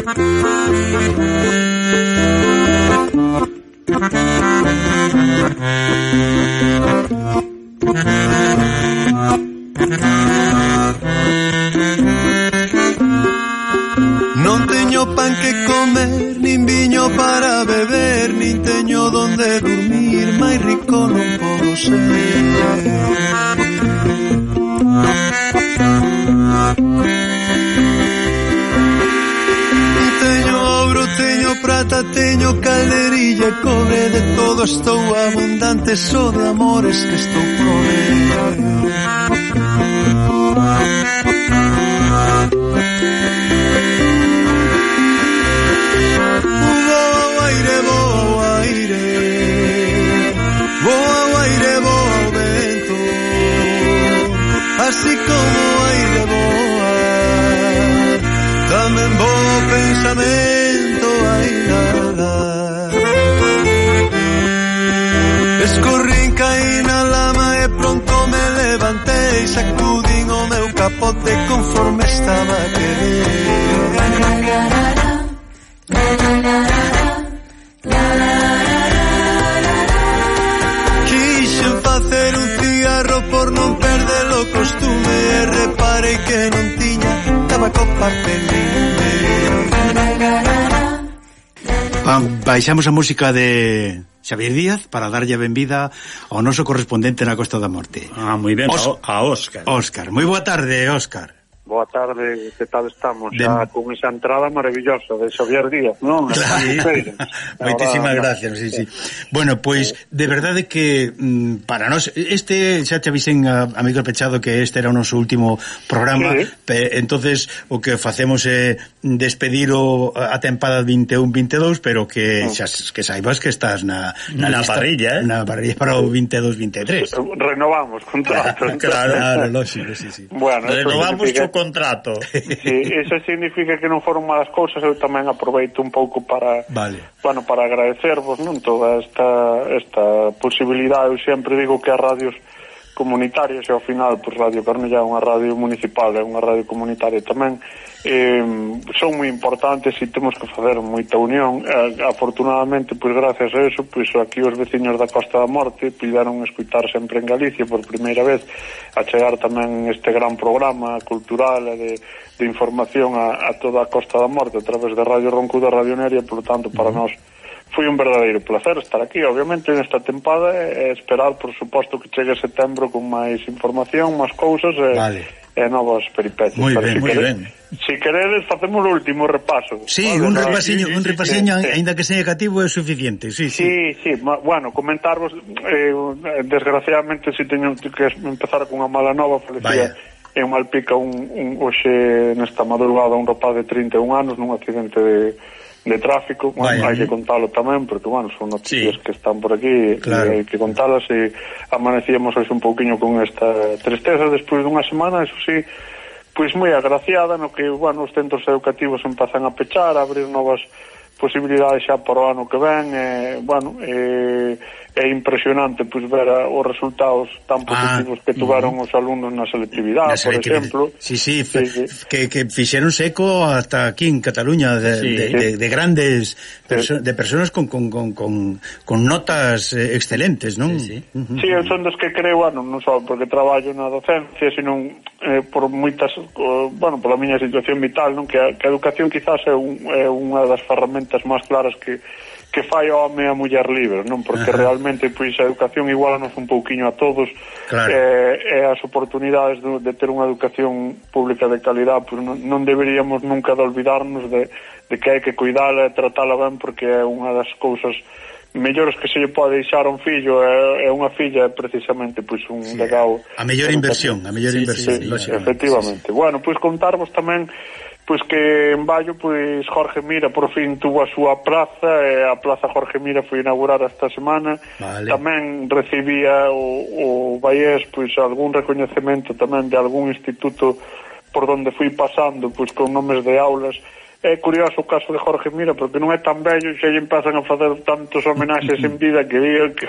Non teño pan que comer, nin viño para beber, nin teño donde dormir, máis rico non podo ser. Teño calderilla e cobre de todo Estou abundante, só de amores que estou proveo así como aire boa, tamén bo pensamento. Escorrín, caí na lama e pronto me levantei Sacudín o meu capote conforme estaba a querer Quixen facer un cigarro por non perder o costume E reparei que non tiña tabaco papelín Baixamos a música de Xavier Díaz para darlle a benvida ao noso correspondente na Costa da Morte. Ah, moi ben, Os... a Óscar. Óscar, moi boa tarde, Óscar. Boa tarde, que tal estamos? De... Xa con esa entrada maravillosa de Xavier Díaz, non? Claro. Moitísimas gracias, sí, sí. Bueno, pois, pues, de verdade que mm, para nós, este, xa te avisen a, a pechado que este era o noso último programa, sí. pe, entonces o que facemos é eh, despedir o, a tempada 21-22, pero que ah. xa, que saibas que estás na, na, na lista, parrilla, eh? na parrilla para o 22-23. Renovamos contrato. Claro, claro, lógico, sí, sí. Bueno, Renovamos, chocolate contrato. Sí, eso significa que non foron malas cousas, eu tamén aproveito un pouco para vale. bueno, para agradecervos, non, toda esta esta posibilidade, eu sempre digo que as radios comunitarias e ao final pois, Radio Cornellá é unha radio municipal é unha radio comunitaria tamén. Eh, son moi importantes e temos que facer moita unión. Eh, afortunadamente, pois gracias a eso pois aquí os veciños da Costa da Morte puideron escutar sempre en Galicia por primeira vez a chegar tamén este gran programa cultural e de, de información a, a toda a Costa da Morte a través de Radio Roncuda Radio Neria, por tanto para nós mm -hmm Foi un verdadeiro placer estar aquí, obviamente, nesta tempada e esperar, por suposto, que chegue setembro con máis información, máis cousas e, vale. e novas peripecias. Moi ben, moi ben. Si queredes, facemos o último repaso. Sí, vale, un no? repasiño, sí, un repasiño, sí, sí, que seña cativo, é suficiente. Sí, sí, sí, sí ma, bueno, comentarvos, eh, desgraciadamente, se si teño que empezar con unha mala nova, felicidade. Vaya en Malpica un, un hoxe nesta madrugada un rapaz de 31 anos nun accidente de de tráfico, bueno, Vaya, hai que contalo tamén porque bueno, son noticias sí. que están por aquí, claro. hai que contalas e amanecíamos hoxe un pouquiño con esta tristeza despois dunha semana, eso sí, pois moi agraciada no que, bueno, os centros educativos empezan a pechar, a abrir novas posibilidades xa para o ano que ven e, bueno, e, é impresionante pois, ver a, os resultados tan ah, positivos ah, que tuveron uh -huh. os alumnos na selectividade, na selectividade. por exemplo sí, sí, sí, sí. Que, que fixeron seco hasta aquí en Cataluña de, sí, de, sí. de, de grandes perso de personas con, con, con, con, con notas eh, excelentes non? Sí, sí. Uh -huh. sí eu son dos que creo bueno, non só porque traballo na docencia sino eh, por moitas eh, bueno, pola miña situación vital non que a, que a educación quizás é, un, é unha das ferramentas ferramentas máis claras que, que fai o home e a muller libre, non? Porque Ajá. realmente pois a educación igualanos un pouquiño a todos claro. eh, e as oportunidades de, de ter unha educación pública de calidad, pois non, non deberíamos nunca de olvidarnos de, de que hai que cuidala e tratala ben porque é unha das cousas mellores que se lle pode deixar a un fillo é, é unha filla é precisamente pois un sí, legado. A mellor inversión, a mellor sí, inversión, sí, lógicamente. Efectivamente. Sí, sí. Bueno, pois contarvos tamén pois que en Baio pois Jorge Mira por fin tuvo a súa praza e a plaza Jorge Mira foi inaugurada esta semana vale. tamén recibía o, o Baiés pois algún recoñecemento tamén de algún instituto por donde fui pasando pois con nomes de aulas É curioso o caso de Jorge Mira, porque non é tan bello xa lle empezan a facer tantos homenaxes en vida que digo que,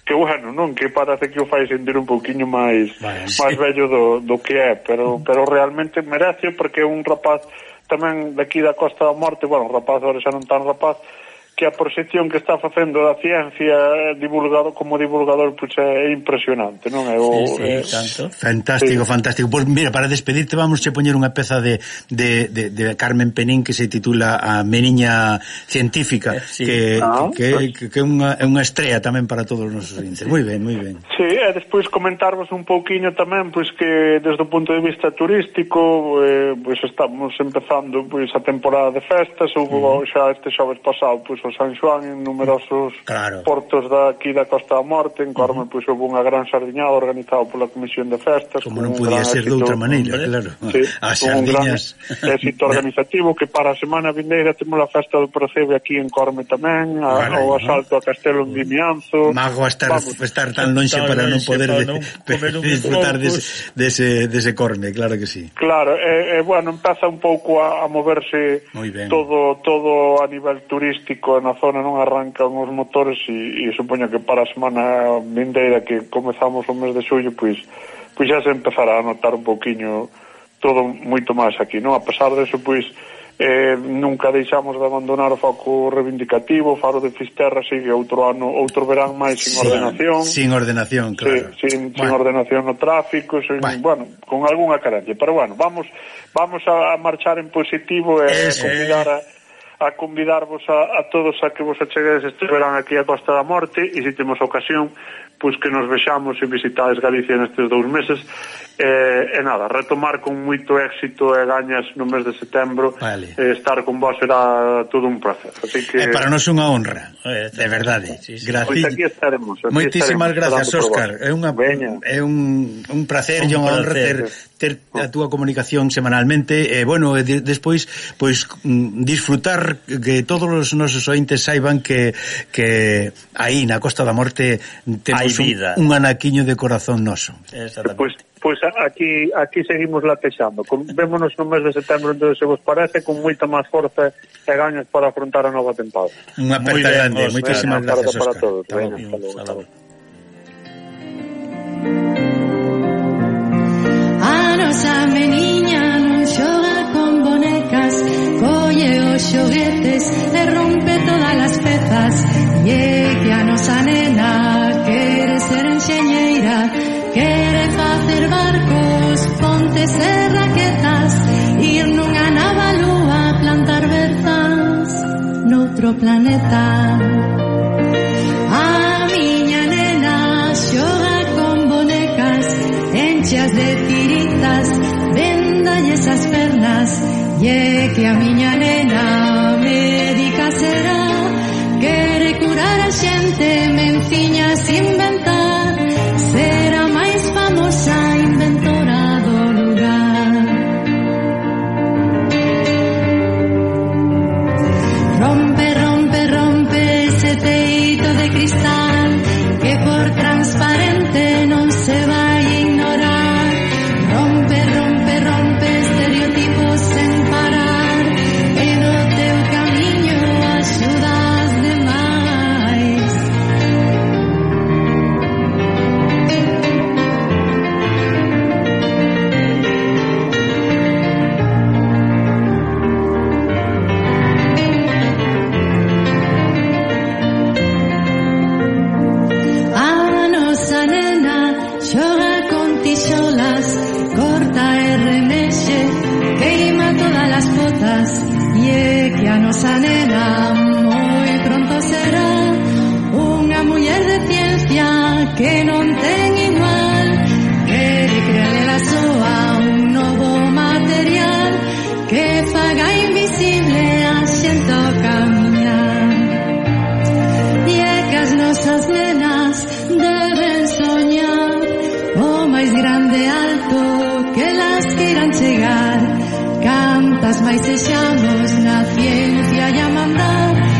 que bueno, non, que parece que o fai sentir un pouquiño máis vale, máis sí. bello do, do que é, pero pero realmente merece porque é un rapaz tamén daqui da Costa da Morte, bueno, rapaz, ahora xa non tan rapaz, que a proxección que está facendo da ciencia eh, divulgado como divulgador pois pues, é impresionante, non é o sí, sí, é... tanto. Fantástico, sí. fantástico. Pois pues, mira, para despedirte vamos che poñer unha peza de, de, de, de Carmen Penín que se titula A meniña científica, eh, sí. que, ah, que, que, que é unha, é unha estrela tamén para todos os nosos índices. Moi ben, moi ben. Sí, e despois comentarvos un pouquiño tamén pois pues, que desde o punto de vista turístico eh, pois estamos empezando pois a temporada de festas, houve uh -huh. xa este xoves pasado pois o San Xoán, en numerosos claro. portos da, aquí da Costa da Morte, en Corme uh -huh. pois houve unha gran sardiñada organizada pola Comisión de Festas. Como non podía ser éxito, de outra maneira, claro. Sí, As sardiñas... Un gran éxito organizativo que para a semana vindeira temos a festa do Procebe aquí en Corme tamén, a, vale, o asalto no. a Castelo en Vimianzo. Mago a estar, Vamos, estar tan lonxe para non poder para non de, disfrutar dese, dese, dese Corme, claro que sí. Claro, e, eh, eh, bueno, empeza un pouco a, a moverse todo todo a nivel turístico na zona non arrancan os motores e, e supoño que para a semana vindeira que comezamos o mes de xullo, pois, pois xa se empezará a notar un poquinho todo moito máis aquí, non? A pesar deso, pois, eh, nunca deixamos de abandonar o foco reivindicativo, o faro de Fisterra sigue outro ano, outro verán máis sin sí, ordenación. Sin ordenación, claro. Sí, sin, bueno. sin ordenación no tráfico, sin, bueno. bueno, con algunha carencia, pero bueno, vamos vamos a marchar en positivo e eh, eh, convidar a a convidarvos a, a todos a que vos acheguedes este verán aquí a Costa da Morte e se temos ocasión pois que nos vexamos e visitades Galicia nestes dous meses. E, e nada, retomar con moito éxito e gañas no mes de setembro vale. e estar con vos será todo un placer. Así que... é para nos unha honra eh, de verdade. sí, sí. Pois aquí estaremos aquí Moitísimas gracias Óscar. é, unha, é un, un placer e unha honra ter, ter a túa comunicación semanalmente. E bueno, e despois pois mm, disfrutar que todos os nosos ointes saiban que, que aí na Costa da Morte temos hai vida. Un, un anaquiño de corazón noso. Pois, pois pues, pues aquí aquí seguimos latexando. Vémonos no mes de setembro, entón, se vos parece, con moita máis forza e gaños para afrontar a nova tempada. Unha aperta grande. Moitísimas gracias, Óscar. Para todos. Venga, hasta A nosa meniña non xoga con bonecas Colle os xoguetes e plantes e raquetas Ir nunha nova lúa plantar berzas Noutro planeta. A miña nena xoga con bonecas Enchas de tiritas Vendalles as pernas E que a miña nena que non ten igual Quere crear a súa un novo material que faga invisible a xente ao E que as nosas nenas deben soñar o máis grande alto que las queiran chegar cantas máis sexamos na ciencia e a mandar